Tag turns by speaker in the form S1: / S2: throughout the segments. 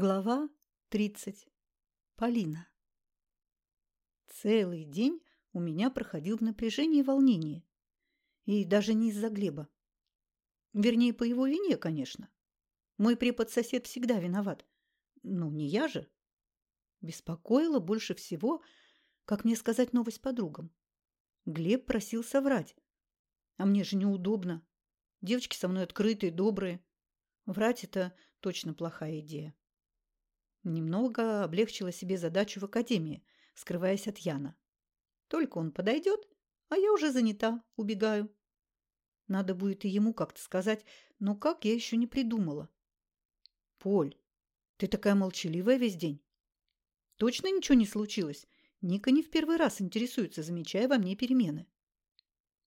S1: Глава 30. Полина. Целый день у меня проходил в напряжении и волнении. И даже не из-за Глеба. Вернее, по его вине, конечно. Мой препод-сосед всегда виноват. Ну, не я же. Беспокоило больше всего, как мне сказать новость подругам. Глеб просил соврать. А мне же неудобно. Девочки со мной открытые, добрые. Врать – это точно плохая идея. Немного облегчила себе задачу в академии, скрываясь от Яна. Только он подойдет, а я уже занята, убегаю. Надо будет и ему как-то сказать, но как я еще не придумала. Поль, ты такая молчаливая весь день. Точно ничего не случилось? Ника не в первый раз интересуется, замечая во мне перемены.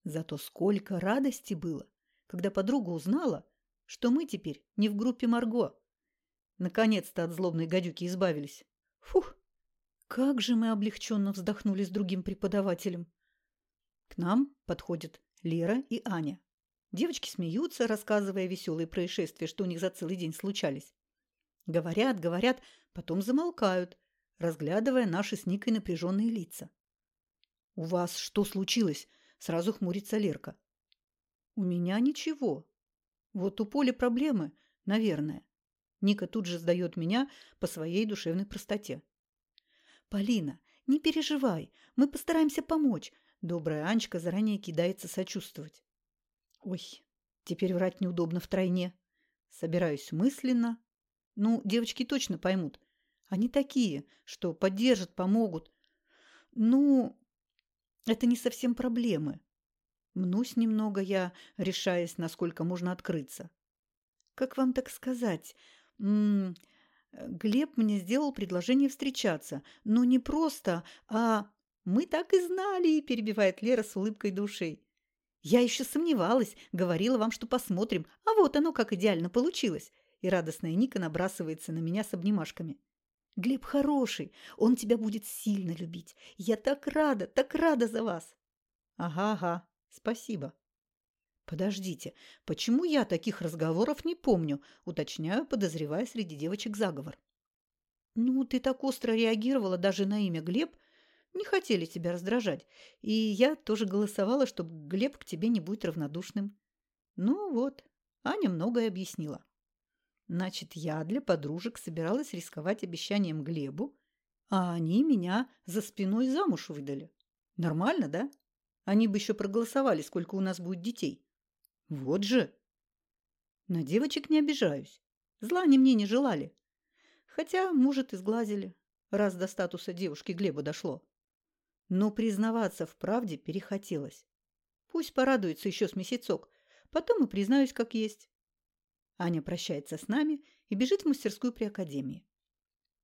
S1: Зато сколько радости было, когда подруга узнала, что мы теперь не в группе Марго. Наконец-то от злобной гадюки избавились. Фух! Как же мы облегченно вздохнули с другим преподавателем. К нам подходят Лера и Аня. Девочки смеются, рассказывая веселые происшествия, что у них за целый день случались. Говорят, говорят, потом замолкают, разглядывая наши с Никой напряженные лица. «У вас что случилось?» – сразу хмурится Лерка. «У меня ничего. Вот у Поли проблемы, наверное. Ника тут же сдает меня по своей душевной простоте. «Полина, не переживай, мы постараемся помочь», добрая Анечка заранее кидается сочувствовать. «Ой, теперь врать неудобно втройне. Собираюсь мысленно. Ну, девочки точно поймут. Они такие, что поддержат, помогут. Ну, это не совсем проблемы. Мнусь немного я, решаясь, насколько можно открыться. Как вам так сказать? -м, Глеб мне сделал предложение встречаться, но не просто, а мы так и знали, перебивает Лера с улыбкой души. Я еще сомневалась, говорила вам, что посмотрим, а вот оно как идеально получилось. И радостная Ника набрасывается на меня с обнимашками. Глеб хороший, он тебя будет сильно любить. Я так рада, так рада за вас. Ага, ага, спасибо. «Подождите, почему я таких разговоров не помню?» – уточняю, подозревая среди девочек заговор. «Ну, ты так остро реагировала даже на имя Глеб. Не хотели тебя раздражать. И я тоже голосовала, чтобы Глеб к тебе не будет равнодушным». Ну вот, Аня многое объяснила. Значит, я для подружек собиралась рисковать обещанием Глебу, а они меня за спиной замуж выдали. Нормально, да? Они бы еще проголосовали, сколько у нас будет детей. Вот же! На девочек не обижаюсь. Зла они мне не желали. Хотя, может, и сглазили, раз до статуса девушки Глеба дошло. Но признаваться в правде перехотелось. Пусть порадуется еще с месяцок, потом и признаюсь, как есть. Аня прощается с нами и бежит в мастерскую при академии.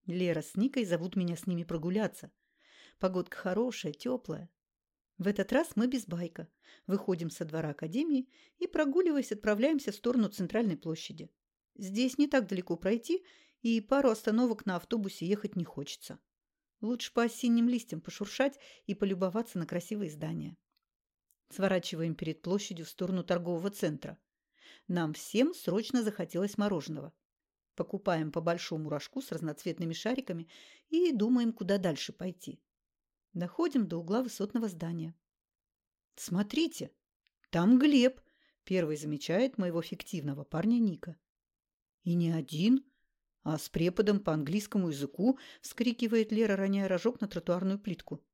S1: Лера с Никой зовут меня с ними прогуляться. Погодка хорошая, теплая. В этот раз мы без байка. Выходим со двора академии и, прогуливаясь, отправляемся в сторону центральной площади. Здесь не так далеко пройти, и пару остановок на автобусе ехать не хочется. Лучше по осенним листьям пошуршать и полюбоваться на красивые здания. Сворачиваем перед площадью в сторону торгового центра. Нам всем срочно захотелось мороженого. Покупаем по большому рожку с разноцветными шариками и думаем, куда дальше пойти. Доходим до угла высотного здания. «Смотрите, там Глеб!» – первый замечает моего фиктивного парня Ника. «И не один, а с преподом по английскому языку!» – вскрикивает Лера, роняя рожок на тротуарную плитку.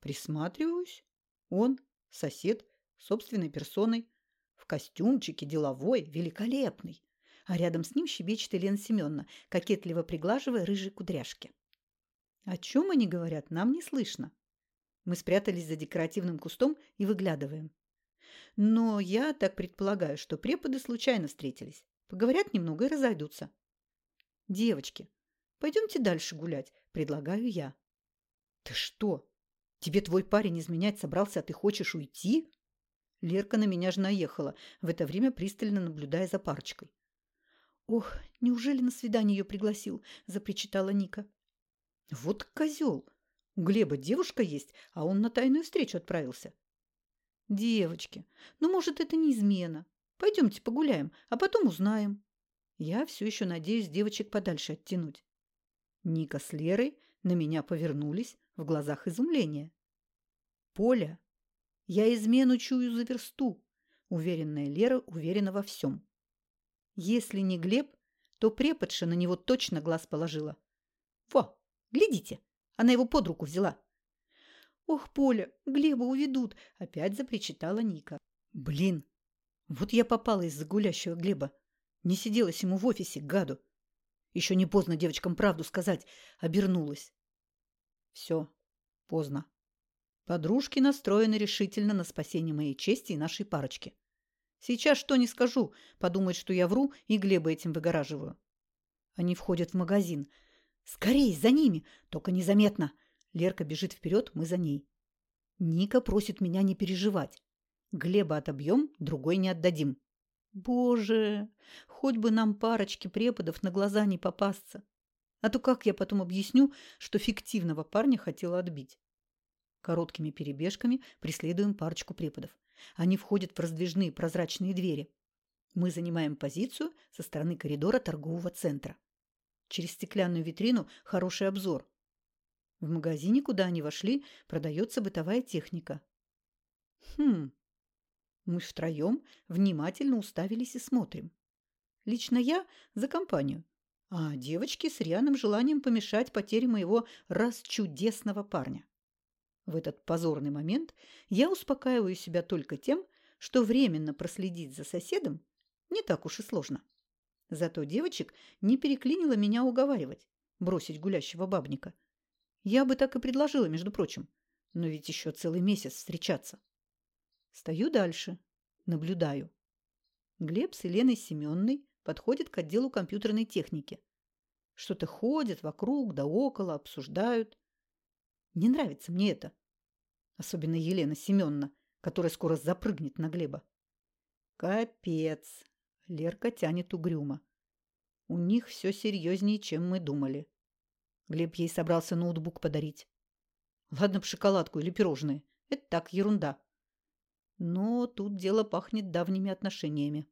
S1: Присматриваюсь. Он, сосед, собственной персоной, в костюмчике, деловой, великолепный. А рядом с ним щебечет Елена Семеновна, кокетливо приглаживая рыжие кудряшки. О чем они говорят, нам не слышно. Мы спрятались за декоративным кустом и выглядываем. Но я так предполагаю, что преподы случайно встретились. Поговорят немного и разойдутся. Девочки, пойдемте дальше гулять, предлагаю я. Ты что? Тебе твой парень изменять собрался, а ты хочешь уйти? Лерка на меня же наехала, в это время пристально наблюдая за парочкой. «Ох, неужели на свидание ее пригласил?» – запричитала Ника. Вот козел! У Глеба девушка есть, а он на тайную встречу отправился. Девочки, ну, может, это не измена. Пойдемте погуляем, а потом узнаем. Я все еще надеюсь девочек подальше оттянуть. Ника с Лерой на меня повернулись в глазах изумления. «Поля, я измену чую за версту», – уверенная Лера уверена во всем. Если не Глеб, то преподша на него точно глаз положила. «Во, глядите, она его под руку взяла». «Ох, Поля, Глеба уведут!» – опять запричитала Ника. «Блин, вот я попала из-за гулящего Глеба. Не сиделась ему в офисе, гаду. Еще не поздно девочкам правду сказать. Обернулась. Все, поздно. Подружки настроены решительно на спасение моей чести и нашей парочки. Сейчас что не скажу, подумают, что я вру и Глеба этим выгораживаю. Они входят в магазин. Скорей, за ними, только незаметно. Лерка бежит вперед, мы за ней. Ника просит меня не переживать. Глеба отобьем, другой не отдадим. Боже, хоть бы нам парочки преподов на глаза не попасться. А то как я потом объясню, что фиктивного парня хотела отбить? Короткими перебежками преследуем парочку преподов. Они входят в раздвижные прозрачные двери. Мы занимаем позицию со стороны коридора торгового центра. Через стеклянную витрину хороший обзор. В магазине, куда они вошли, продается бытовая техника. Хм, мы втроем внимательно уставились и смотрим. Лично я за компанию, а девочки с рьяным желанием помешать потере моего расчудесного парня. В этот позорный момент я успокаиваю себя только тем, что временно проследить за соседом не так уж и сложно. Зато девочек не переклинило меня уговаривать, бросить гулящего бабника. Я бы так и предложила, между прочим, но ведь еще целый месяц встречаться. Стою дальше, наблюдаю. Глеб с Еленой Семенной подходят к отделу компьютерной техники. Что-то ходят вокруг да около, обсуждают. Не нравится мне это. Особенно Елена Семеновна, которая скоро запрыгнет на Глеба. Капец. Лерка тянет угрюмо. У них все серьезнее, чем мы думали. Глеб ей собрался ноутбук подарить. Ладно б шоколадку или пирожные. Это так, ерунда. Но тут дело пахнет давними отношениями.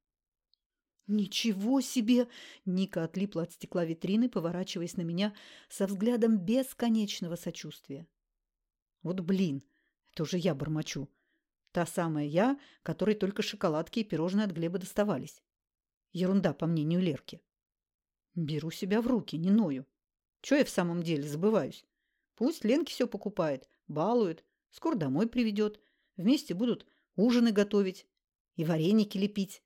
S1: «Ничего себе!» – Ника отлипла от стекла витрины, поворачиваясь на меня со взглядом бесконечного сочувствия. «Вот блин, это уже я бормочу. Та самая я, которой только шоколадки и пирожные от Глеба доставались. Ерунда, по мнению Лерки. Беру себя в руки, не ною. Чего я в самом деле забываюсь? Пусть Ленке все покупает, балует, скоро домой приведет. Вместе будут ужины готовить и вареники лепить.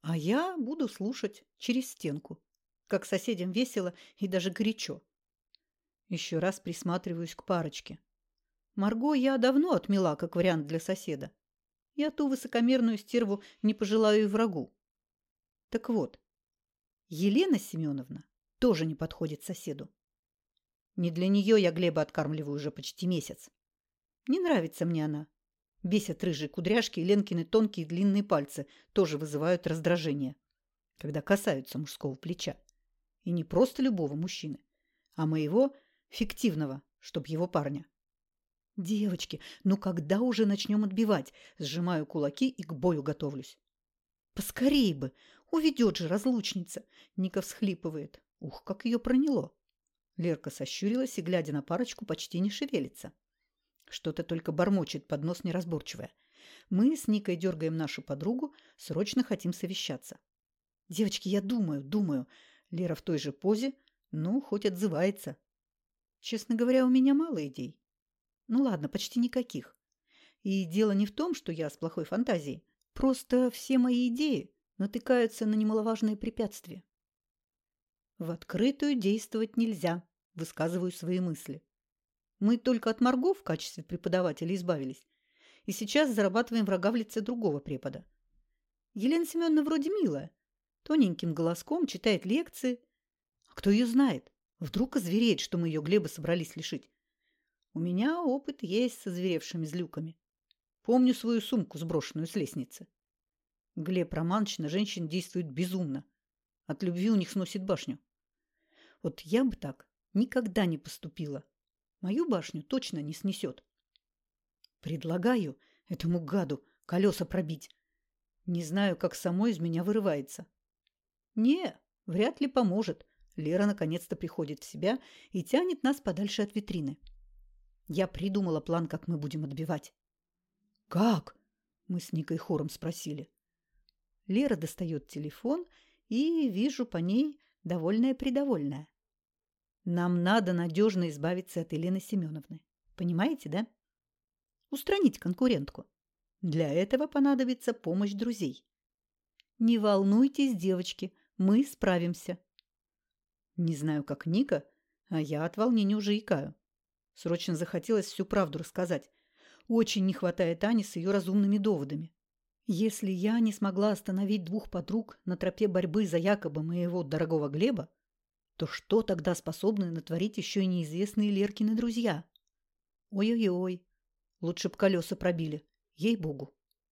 S1: А я буду слушать через стенку, как соседям весело и даже горячо. Еще раз присматриваюсь к парочке. Марго я давно отмела как вариант для соседа. Я ту высокомерную стерву не пожелаю и врагу. Так вот, Елена Семеновна тоже не подходит соседу. Не для нее я Глеба откармливаю уже почти месяц. Не нравится мне она. Бесят рыжие кудряшки и Ленкины тонкие длинные пальцы, тоже вызывают раздражение, когда касаются мужского плеча. И не просто любого мужчины, а моего фиктивного, чтоб его парня. «Девочки, ну когда уже начнем отбивать?» Сжимаю кулаки и к бою готовлюсь. «Поскорей бы! Уведет же разлучница!» Ника всхлипывает. Ух, как ее проняло! Лерка сощурилась и, глядя на парочку, почти не шевелится. Что-то только бормочет под нос неразборчивое. Мы с Никой дергаем нашу подругу, срочно хотим совещаться. «Девочки, я думаю, думаю». Лера в той же позе, ну, хоть отзывается. Честно говоря, у меня мало идей. Ну ладно, почти никаких. И дело не в том, что я с плохой фантазией. Просто все мои идеи натыкаются на немаловажные препятствия. В открытую действовать нельзя, высказываю свои мысли. Мы только от Марго в качестве преподавателя избавились. И сейчас зарабатываем врага в лице другого препода. Елена Семеновна вроде милая. Тоненьким голоском читает лекции. А кто ее знает? Вдруг озвереет, что мы ее Глеба собрались лишить. У меня опыт есть со зверевшими злюками. Помню свою сумку, сброшенную с лестницы. Глеб Романович на женщин действует безумно. От любви у них сносит башню. Вот я бы так никогда не поступила. Мою башню точно не снесет. Предлагаю этому гаду колеса пробить. Не знаю, как само из меня вырывается. Не, Вряд ли поможет. Лера наконец-то приходит в себя и тянет нас подальше от витрины. Я придумала план, как мы будем отбивать. «Как?» – мы с Никой хором спросили. Лера достает телефон и вижу по ней довольная-придовольная. Нам надо надежно избавиться от Елены Семеновны. Понимаете, да? Устранить конкурентку. Для этого понадобится помощь друзей. Не волнуйтесь, девочки, мы справимся. Не знаю, как Ника, а я от волнения уже икаю. Срочно захотелось всю правду рассказать. Очень не хватает Ани с ее разумными доводами. Если я не смогла остановить двух подруг на тропе борьбы за якобы моего дорогого Глеба, то что тогда способны натворить еще и неизвестные Леркины друзья? Ой-ой-ой, лучше б колеса пробили, ей-богу.